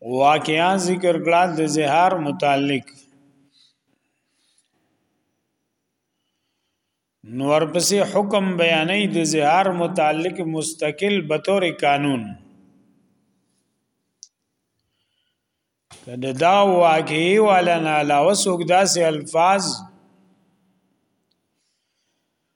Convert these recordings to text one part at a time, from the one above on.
واقعا ذکر کړه د زهار متعلق نور پسې حکم بیانې د زهار متعلق مستقل به تور قانون کله دا واقعي ولنا علاوه سوګ داسې الفاظ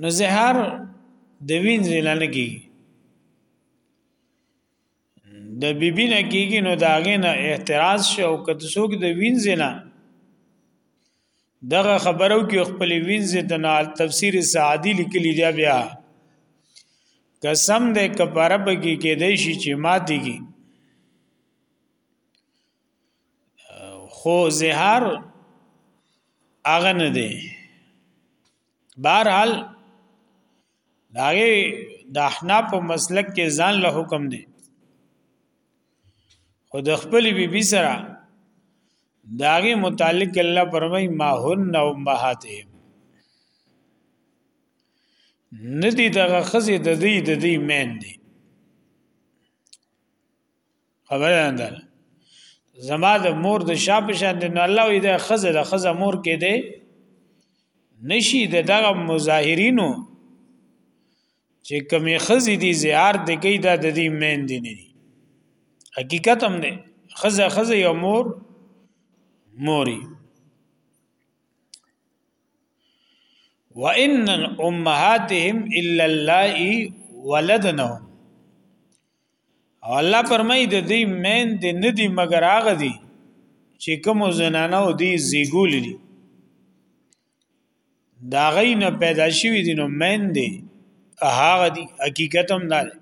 نو زهر د وین زینا نه کیږي د بیبی نه کیږي نو دا غي نه اعتراض شي او کته څوک د وین زینا دغه خبرو کې خپل وین زینا تفسیر سعدی لیکلی دی بیا قسم دې کفاره بږي کې دی شي چې ماتيږي خو زهار اغه نه دی بهرحال داغه د احناف په مسلک کې ځان له حکم دی خو د خپل بی بی سره داغه متعلق الله پرمای ما هن او امهاته ندی دغه خزه د دې د دې مین دی خبره ده زما د مور د شا په شان دی نو الله وی د خزه د خزه مور کې دی نشي د دغه مظاهرینو چې کمی خزه دي زیار د کې دا د دې مین دي نه دي حقیقت هم دی خزه خزه یو مور موري وان امهاتهم الا اللائي ولدنهم او الله پرمای د دې مین د ندی مگر هغه دی چې کوم زنانه او دی زیګول دي دا غي نه پیدا شوی دي نو مین دی هغه دی حقیقت هم دا دی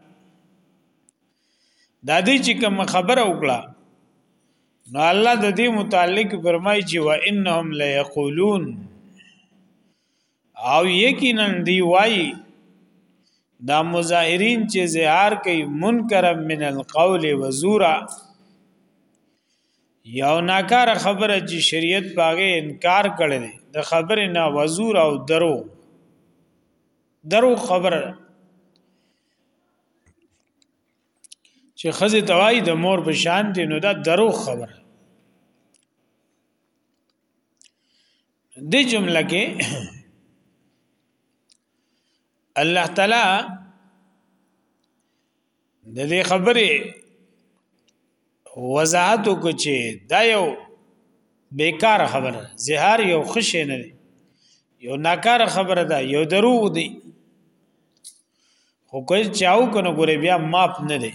دا دې چې کوم خبره وکړه نو الله د دې متعلق فرمایي چې وانهم ليقولون او یقینا دی وای دا مظاهرین چې زهار کوي منکر من القول وزورا یو ناکار خبره چې شریعت باغې انکار کړي د خبرې نه وزور او درو درو خبره چې خزه توای د مور په شان دي نو دا درو خبره دې جمله کې الله تعالی د دې خبرې وضاحت وکړي چې دا یو بیکار خبره زهار یو خشه نه دی یو ناکار خبره ده یو دروغ دی خو کوئی چاو کنه ګوره بیا ماپ نه دی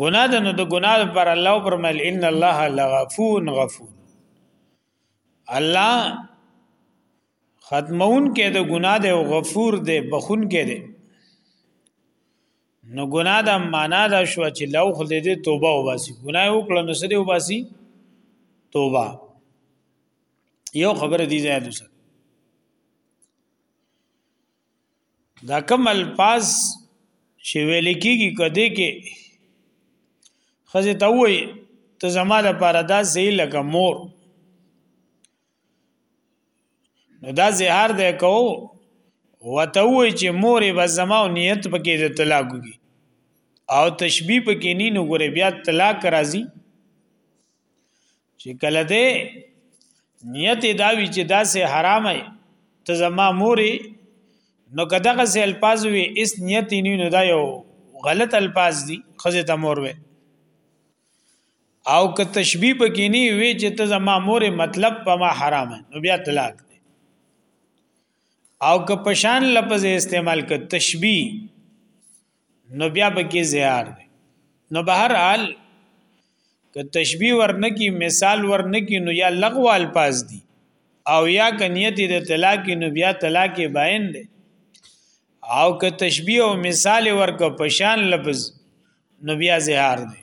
ګناه ده نو د ګناه پر الله پر مل ان الله لغفور غفور الله ختمون کې د ګناه ده او غفور ده بخون کې ده نو ګناه ده معنا ده شو چې لو خل دې توبه وباسي ګناه وکړه نو سره وباسي توبه یو خبره دی زیاده دا کوم الفاظ چې ویل کېږي کده کې خزه ته وای ته زما د پاره دا زی لکه مور نو دا زهار دی کو وته وای چې مور به زما او نیت پکې د طلاق وي او تشبیه پکې نه نو ګره بیا طلاق راځي چې کله دې نیت دا وی چې دا سه حرامه ته زما موري نو کداغه سه الفاظ وی اس نیت نه نه دا یو غلط الفاظ دي خزه ته مور وی او که تشبیه بګینی وی چې ته زما موري مطلب په ما حرامه نو بیا طلاق دی او که پشان لفظ استعمال ک تشبیه نو بیا بکی زیار دی نو به هر حال که تشبیه ورنکی مثال ورنکی نو یا لغو الفاظ دی او یا کنیت د طلاق نو بیا طلاق باین دی او که تشبیه او مثال ورک پشان لفظ نو بیا زهار دی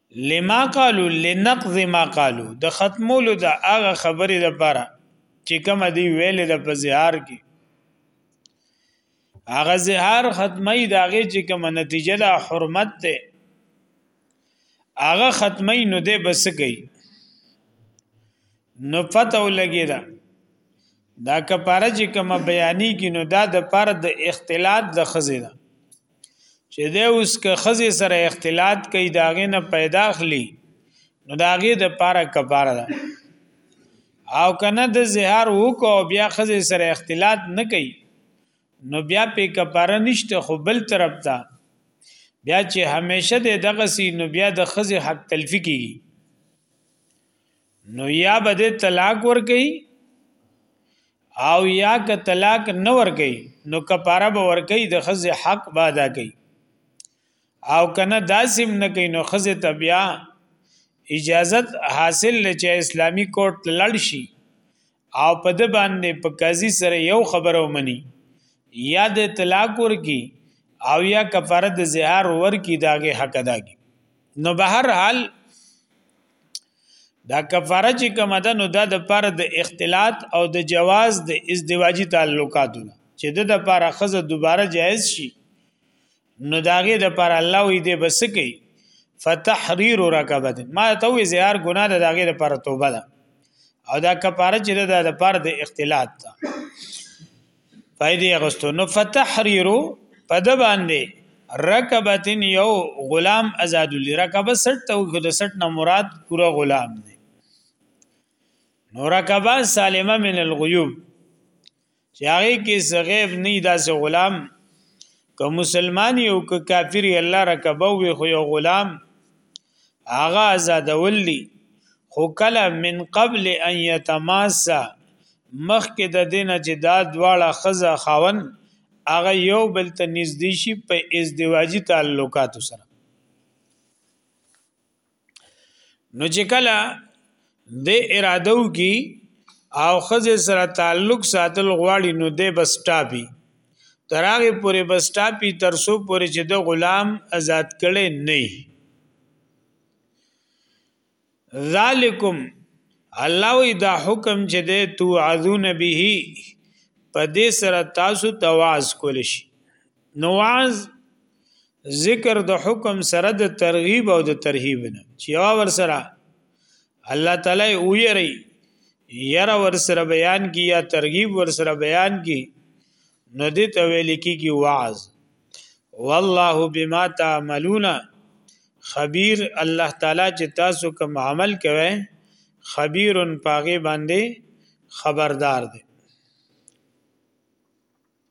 لما قالو لنقض ما قالو د ختمولو د هغه خبرې د پاره چې کوم دی ویل د په زهار کې هغه زهار ختمي د هغه چې کوم نتیجه د حرمت ته هغه ختمي نو ده بس کوي نو پته ولګی دا دا کفاره چې کوم بیانی کې نو دا د پاره د اختلاط د خزې ده چې د اوس که خزه سره اختلاط کوي داغه نه پیدا خلی نو داغه د پاره کفاره ده او کنه د زهار وکاو بیا خزه سره اختلاط نه کوي نو بیا په کفاره نشته خو بل طرف ته بیا چې همیشه د دغه سي نو بیا د خزه حق تلفی کیږي نو یا به د طلاق ور کوي او یا که طلاق نه ور کوي نو کفاره به ور کوي د خزه حق به ادا کوي او کنه داسم نه کوي نو خزه تبیا اجازت حاصل لچې اسلامی کورټ لړ شي او په د باندې په قاضي سره یو خبرو مني یا د طلاق ور کوي او یا کفاره د زهار ور کوي داغه حق ادا کوي نو به هر حال دا کفاره چې کوم ده نو دا د پر د اختلاط او د جواز د ازدواجی تعلقاتونه چې د د پر خزه دوباره جایز شي نو داغه د پر الله وي د بس کوي فتحرير رکبت ما ته وي زیار ګناه د داغه د پر توبه ده او دا کفاره چې د د پر د اختلاط ده فائدې اغستو نو فتحریر په د باندې رکبتن یو غلام آزاد لري رکبه 60 ته خو د 60 نه مراد پورا غلام دی نو رکبه سالمه من الغیوب چې هغه کې زغیب نه داسې غلام که مسلمان یو که کافر الله رکبه وي خو یو غلام هغه آزادول دي خو کله من قبل ان يتماسا مخکې د دینه چې دا دواړه خزه خاون هغه یو بل ته نږدې شي په ازدواجی تعلقات سره نو چې کله د اراده وکي او خزه سره تعلق ساتل غواړي نو د بس ټاپي تراغه پورې بس ټاپي تر سو پورې چې د غلام آزاد کړي نه ذالکم الله وی دا حکم چې د توعذون به په دې سره تاسو تواز کول شي نواز ذکر د حکم سره د ترغیب او د ترهیب نه چې یو ور سره الله تعالی ویری یرا ور سره بیان کی یا ترغیب ور سره بیان کی نو دې ته ویل کیږي وعظ والله بما تعملون خبیر الله تعالی چې تاسو کوم عمل کوئ خبیر پاغه باندې خبردار دی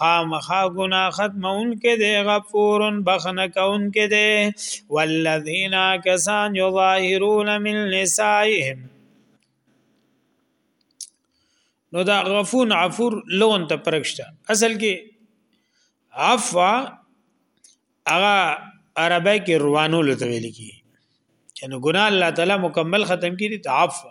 خامخا گنا ختمون کې دی غفورن بخنه کون کې دی والذین کسان یظاهرون من نسائهم نو دا غفون عفور لون ته پرکشته اصل کې عفوا هغه عربی کې روانو لته ویل کی چې نو ګناه الله تعالی مکمل ختم کړي تعفو